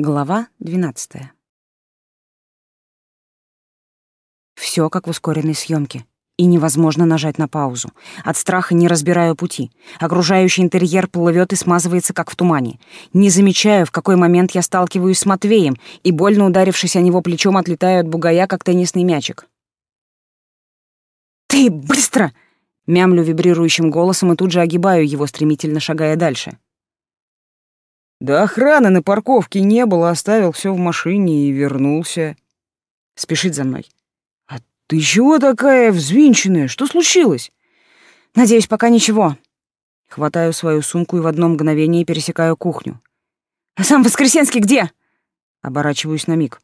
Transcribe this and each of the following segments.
Глава 12. Все как в ускоренной съемке, и невозможно нажать на паузу. От страха не разбираю пути. Окружающий интерьер плывет и смазывается, как в тумане. Не замечаю, в какой момент я сталкиваюсь с Матвеем, и, больно ударившись о него плечом, отлетаю от бугая, как теннисный мячик. «Ты быстро!» — мямлю вибрирующим голосом и тут же огибаю его, стремительно шагая дальше. Да охраны на парковке не было, оставил все в машине и вернулся. Спешит за мной. А ты чего такая взвинченная? Что случилось? Надеюсь, пока ничего. Хватаю свою сумку и в одно мгновение пересекаю кухню. А сам Воскресенский где? Оборачиваюсь на миг.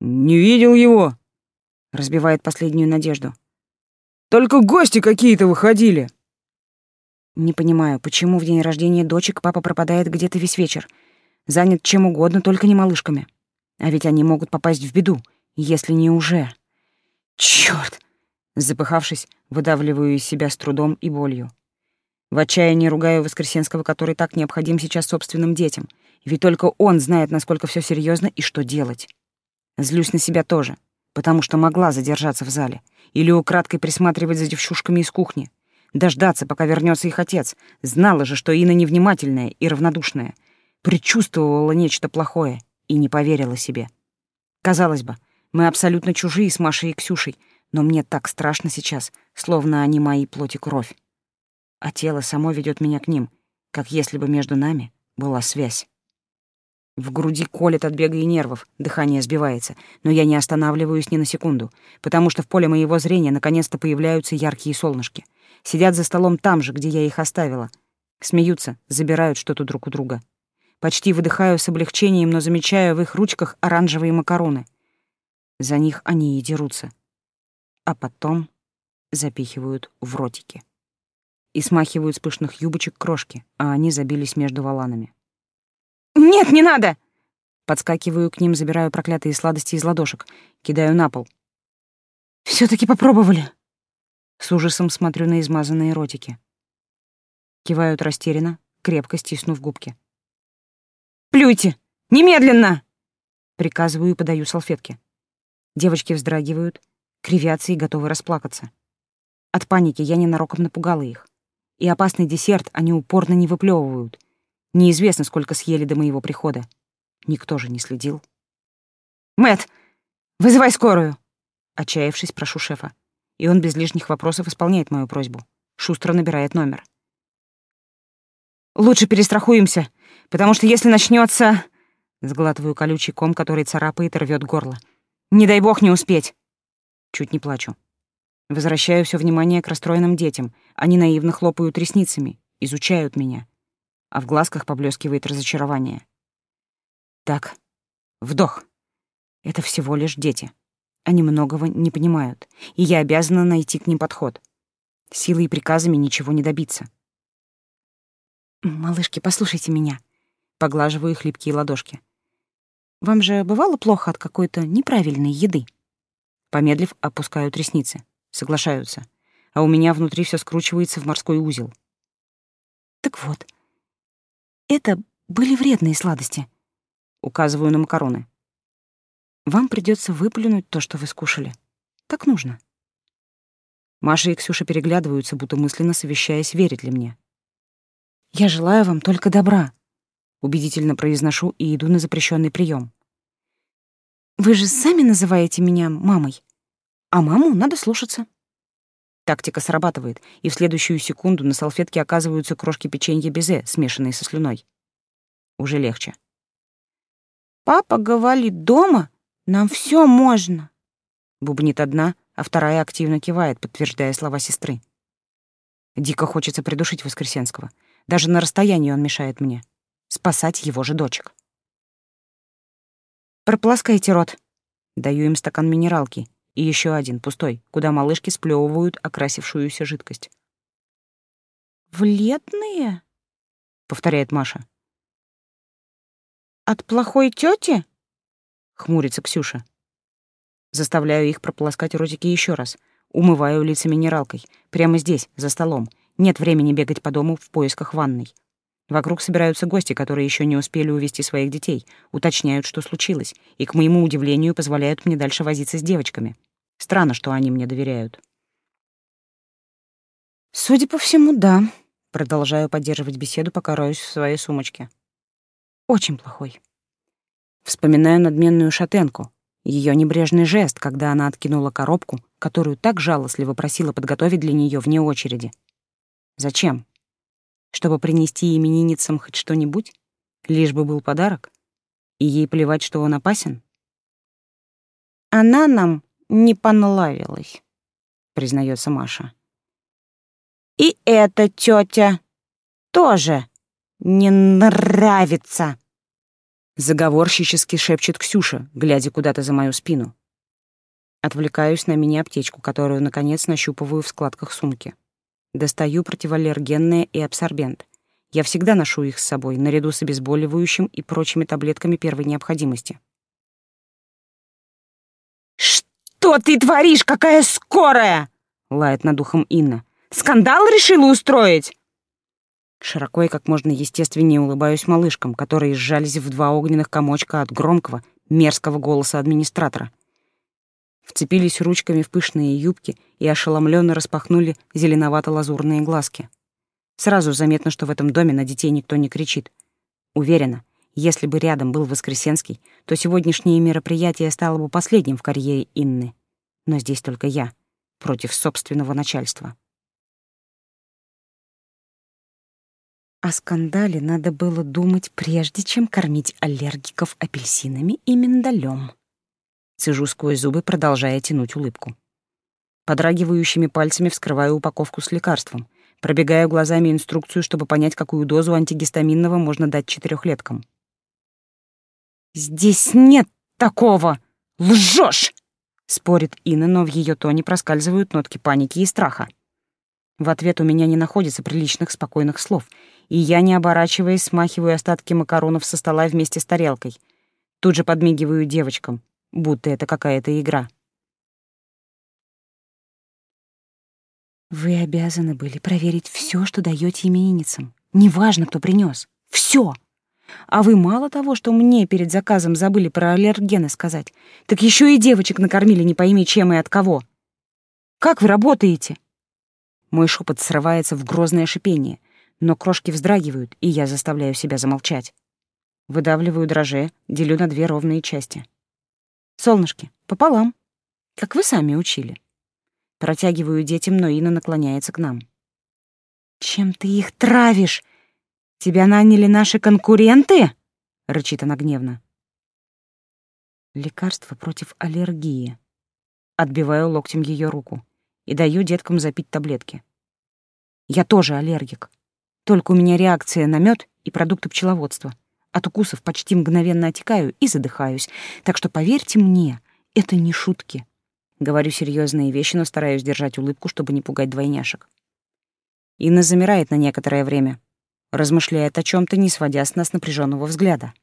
Не видел его. Разбивает последнюю надежду. Только гости какие-то выходили. Не понимаю, почему в день рождения дочек папа пропадает где-то весь вечер. Занят чем угодно, только не малышками. А ведь они могут попасть в беду, если не уже. Чёрт! Запыхавшись, выдавливаю из себя с трудом и болью. В отчаянии ругаю Воскресенского, который так необходим сейчас собственным детям. Ведь только он знает, насколько все серьезно и что делать. Злюсь на себя тоже, потому что могла задержаться в зале или украдкой присматривать за девчушками из кухни дождаться, пока вернется их отец. Знала же, что Инна невнимательная и равнодушная. Предчувствовала нечто плохое и не поверила себе. Казалось бы, мы абсолютно чужие с Машей и Ксюшей, но мне так страшно сейчас, словно они мои плоть и кровь. А тело само ведет меня к ним, как если бы между нами была связь. В груди колет от бега и нервов, дыхание сбивается, но я не останавливаюсь ни на секунду, потому что в поле моего зрения наконец-то появляются яркие солнышки — Сидят за столом там же, где я их оставила. Смеются, забирают что-то друг у друга. Почти выдыхаю с облегчением, но замечаю в их ручках оранжевые макароны. За них они и дерутся. А потом запихивают в ротики. И смахивают с пышных юбочек крошки, а они забились между валанами. «Нет, не надо!» Подскакиваю к ним, забираю проклятые сладости из ладошек, кидаю на пол. все таки попробовали!» С ужасом смотрю на измазанные ротики. Кивают растерянно, крепко стиснув губки. «Плюйте! Немедленно!» Приказываю и подаю салфетки. Девочки вздрагивают, кривятся и готовы расплакаться. От паники я ненароком напугала их. И опасный десерт они упорно не выплевывают. Неизвестно, сколько съели до моего прихода. Никто же не следил. Мэт, вызывай скорую!» Отчаявшись, прошу шефа и он без лишних вопросов исполняет мою просьбу. Шустро набирает номер. «Лучше перестрахуемся, потому что если начнется, Сглатываю колючий ком, который царапает и рвет горло. «Не дай бог не успеть!» Чуть не плачу. Возвращаю все внимание к расстроенным детям. Они наивно хлопают ресницами, изучают меня. А в глазках поблескивает разочарование. Так, вдох. Это всего лишь дети. Они многого не понимают, и я обязана найти к ним подход. Силой и приказами ничего не добиться. «Малышки, послушайте меня», — поглаживаю их ладошки. «Вам же бывало плохо от какой-то неправильной еды?» Помедлив, опускают ресницы. Соглашаются. А у меня внутри все скручивается в морской узел. «Так вот, это были вредные сладости», — указываю на макароны. Вам придется выплюнуть то, что вы скушали. Так нужно. Маша и Ксюша переглядываются, будто мысленно совещаясь, верит ли мне. «Я желаю вам только добра», — убедительно произношу и иду на запрещенный прием. «Вы же сами называете меня мамой, а маму надо слушаться». Тактика срабатывает, и в следующую секунду на салфетке оказываются крошки печенья безе, смешанные со слюной. Уже легче. «Папа говорит дома, нам все можно. Бубнит одна, а вторая активно кивает, подтверждая слова сестры. Дико хочется придушить Воскресенского. Даже на расстоянии он мешает мне. Спасать его же дочек. Прополоскайте рот. Даю им стакан минералки и еще один, пустой, куда малышки сплевывают окрасившуюся жидкость. «Влетные?» — повторяет Маша. «От плохой тети? Хмурится Ксюша. Заставляю их прополоскать ротики еще раз. Умываю лица минералкой. Прямо здесь, за столом. Нет времени бегать по дому в поисках ванной. Вокруг собираются гости, которые еще не успели увести своих детей, уточняют, что случилось, и, к моему удивлению, позволяют мне дальше возиться с девочками. Странно, что они мне доверяют. Судя по всему, да. Продолжаю поддерживать беседу, пока роюсь в своей сумочке. Очень плохой. Вспоминаю надменную шатенку, ее небрежный жест, когда она откинула коробку, которую так жалостливо просила подготовить для нее вне очереди. Зачем? Чтобы принести именинницам хоть что-нибудь? Лишь бы был подарок? И ей плевать, что он опасен? Она нам не понравилась, признается Маша. И эта тетя тоже не нравится. Заговорщически шепчет Ксюша, глядя куда-то за мою спину. Отвлекаюсь на мини-аптечку, которую, наконец, нащупываю в складках сумки. Достаю противоаллергенное и абсорбент. Я всегда ношу их с собой, наряду с обезболивающим и прочими таблетками первой необходимости. «Что ты творишь, какая скорая?» — лает над ухом Инна. Скандал решила устроить?» Широко и как можно естественнее улыбаюсь малышкам, которые сжались в два огненных комочка от громкого, мерзкого голоса администратора. Вцепились ручками в пышные юбки и ошеломленно распахнули зеленовато-лазурные глазки. Сразу заметно, что в этом доме на детей никто не кричит. Уверена, если бы рядом был Воскресенский, то сегодняшнее мероприятие стало бы последним в карьере Инны. Но здесь только я, против собственного начальства. О скандале надо было думать, прежде чем кормить аллергиков апельсинами и миндалем. Цежу сквозь зубы, продолжая тянуть улыбку. Подрагивающими пальцами вскрываю упаковку с лекарством, пробегаю глазами инструкцию, чтобы понять, какую дозу антигистаминного можно дать четырехлеткам. «Здесь нет такого! Лжешь!» — спорит Инна, но в ее тоне проскальзывают нотки паники и страха. В ответ у меня не находится приличных спокойных слов, и я, не оборачиваясь, смахиваю остатки макаронов со стола вместе с тарелкой. Тут же подмигиваю девочкам, будто это какая-то игра. Вы обязаны были проверить все, что даете именинницам. Неважно, кто принес. Все. А вы мало того, что мне перед заказом забыли про аллергены сказать, так еще и девочек накормили не пойми чем и от кого. Как вы работаете? Мой шепот срывается в грозное шипение, но крошки вздрагивают, и я заставляю себя замолчать. Выдавливаю дроже, делю на две ровные части. Солнышки, пополам, как вы сами учили. Протягиваю детям, но Инна наклоняется к нам. «Чем ты их травишь? Тебя наняли наши конкуренты?» — рычит она гневно. Лекарство против аллергии. Отбиваю локтем ее руку и даю деткам запить таблетки. Я тоже аллергик. Только у меня реакция на мед и продукты пчеловодства. От укусов почти мгновенно отекаю и задыхаюсь. Так что поверьте мне, это не шутки. Говорю серьезные вещи, но стараюсь держать улыбку, чтобы не пугать двойняшек. Инна замирает на некоторое время, размышляет о чем то не сводя с нас напряженного взгляда.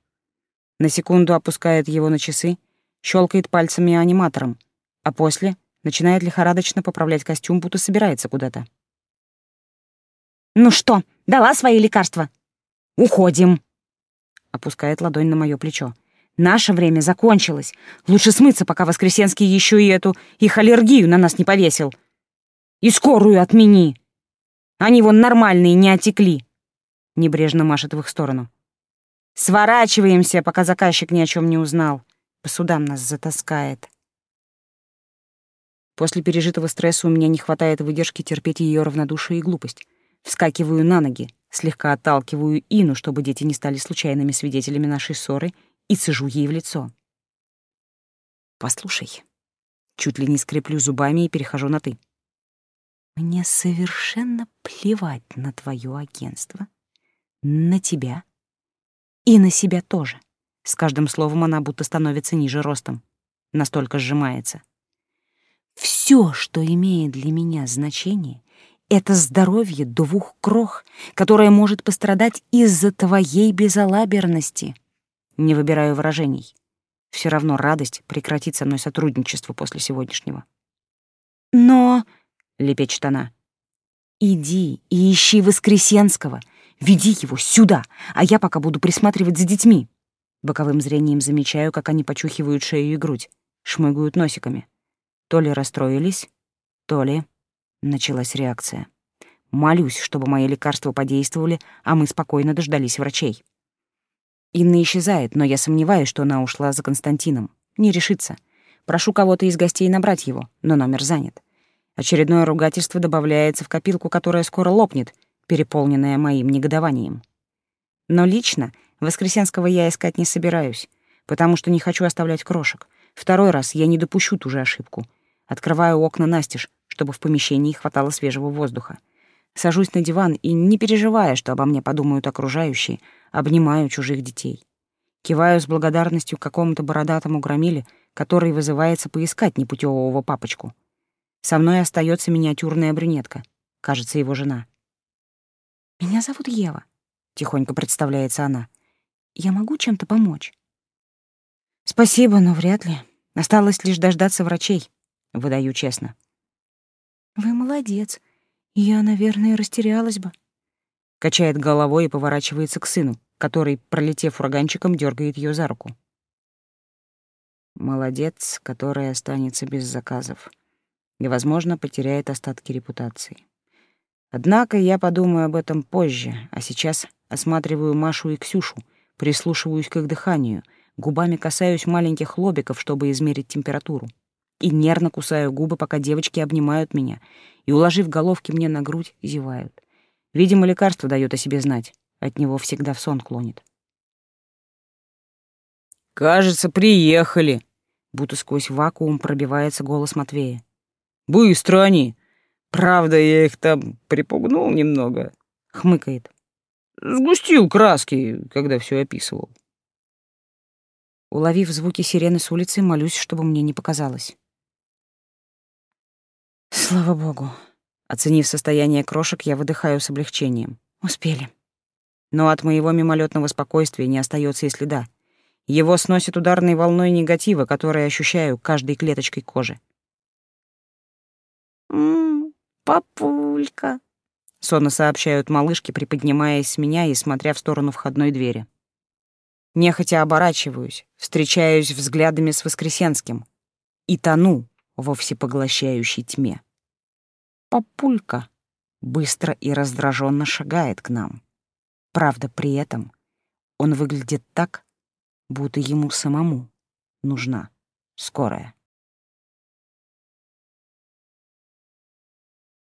На секунду опускает его на часы, щелкает пальцами аниматором, а после Начинает лихорадочно поправлять костюм, будто собирается куда-то. «Ну что, дала свои лекарства?» «Уходим!» Опускает ладонь на мое плечо. «Наше время закончилось. Лучше смыться, пока Воскресенский еще и эту их аллергию на нас не повесил. И скорую отмени. Они вон нормальные, не отекли». Небрежно машет в их сторону. «Сворачиваемся, пока заказчик ни о чем не узнал. По судам нас затаскает». После пережитого стресса у меня не хватает выдержки терпеть ее равнодушие и глупость. Вскакиваю на ноги, слегка отталкиваю Ину, чтобы дети не стали случайными свидетелями нашей ссоры, и цежу ей в лицо. «Послушай». Чуть ли не скреплю зубами и перехожу на «ты». «Мне совершенно плевать на твое агентство, на тебя и на себя тоже». С каждым словом она будто становится ниже ростом, настолько сжимается. Все, что имеет для меня значение, это здоровье двух крох, которое может пострадать из-за твоей безалаберности. Не выбираю выражений. Все равно радость прекратит со мной сотрудничество после сегодняшнего. Но, — лепечет она, — иди и ищи Воскресенского, Веди его сюда, а я пока буду присматривать за детьми. Боковым зрением замечаю, как они почухивают шею и грудь, шмыгают носиками. То ли расстроились, то ли... Началась реакция. Молюсь, чтобы мои лекарства подействовали, а мы спокойно дождались врачей. Инна исчезает, но я сомневаюсь, что она ушла за Константином. Не решится. Прошу кого-то из гостей набрать его, но номер занят. Очередное ругательство добавляется в копилку, которая скоро лопнет, переполненная моим негодованием. Но лично Воскресенского я искать не собираюсь, потому что не хочу оставлять крошек. Второй раз я не допущу ту же ошибку. Открываю окна настежь, чтобы в помещении хватало свежего воздуха. Сажусь на диван и, не переживая, что обо мне подумают окружающие, обнимаю чужих детей. Киваю с благодарностью какому-то бородатому громиле, который вызывается поискать непутевого папочку. Со мной остается миниатюрная брюнетка, кажется, его жена. «Меня зовут Ева», — тихонько представляется она. «Я могу чем-то помочь?» «Спасибо, но вряд ли. Осталось лишь дождаться врачей», — выдаю честно. «Вы молодец. Я, наверное, растерялась бы», — качает головой и поворачивается к сыну, который, пролетев ураганчиком, дергает ее за руку. Молодец, который останется без заказов и, возможно, потеряет остатки репутации. Однако я подумаю об этом позже, а сейчас осматриваю Машу и Ксюшу, прислушиваюсь к их дыханию, губами касаюсь маленьких лобиков, чтобы измерить температуру. И нервно кусаю губы, пока девочки обнимают меня и, уложив головки мне на грудь, зевают. Видимо, лекарство дает о себе знать. От него всегда в сон клонит. «Кажется, приехали!» Будто сквозь вакуум пробивается голос Матвея. «Быстро они! Правда, я их там припугнул немного», — хмыкает. «Сгустил краски, когда все описывал». Уловив звуки сирены с улицы, молюсь, чтобы мне не показалось. Слава богу. Оценив состояние крошек, я выдыхаю с облегчением. Успели. Но от моего мимолетного спокойствия не остается и следа. Его сносит ударной волной негатива, который ощущаю каждой клеточкой кожи. «М-м, папулька», — сонно сообщают малышки, приподнимаясь с меня и смотря в сторону входной двери. Нехотя оборачиваюсь, встречаюсь взглядами с Воскресенским и тону во всепоглощающей тьме. Папулька быстро и раздраженно шагает к нам. Правда, при этом он выглядит так, будто ему самому нужна скорая.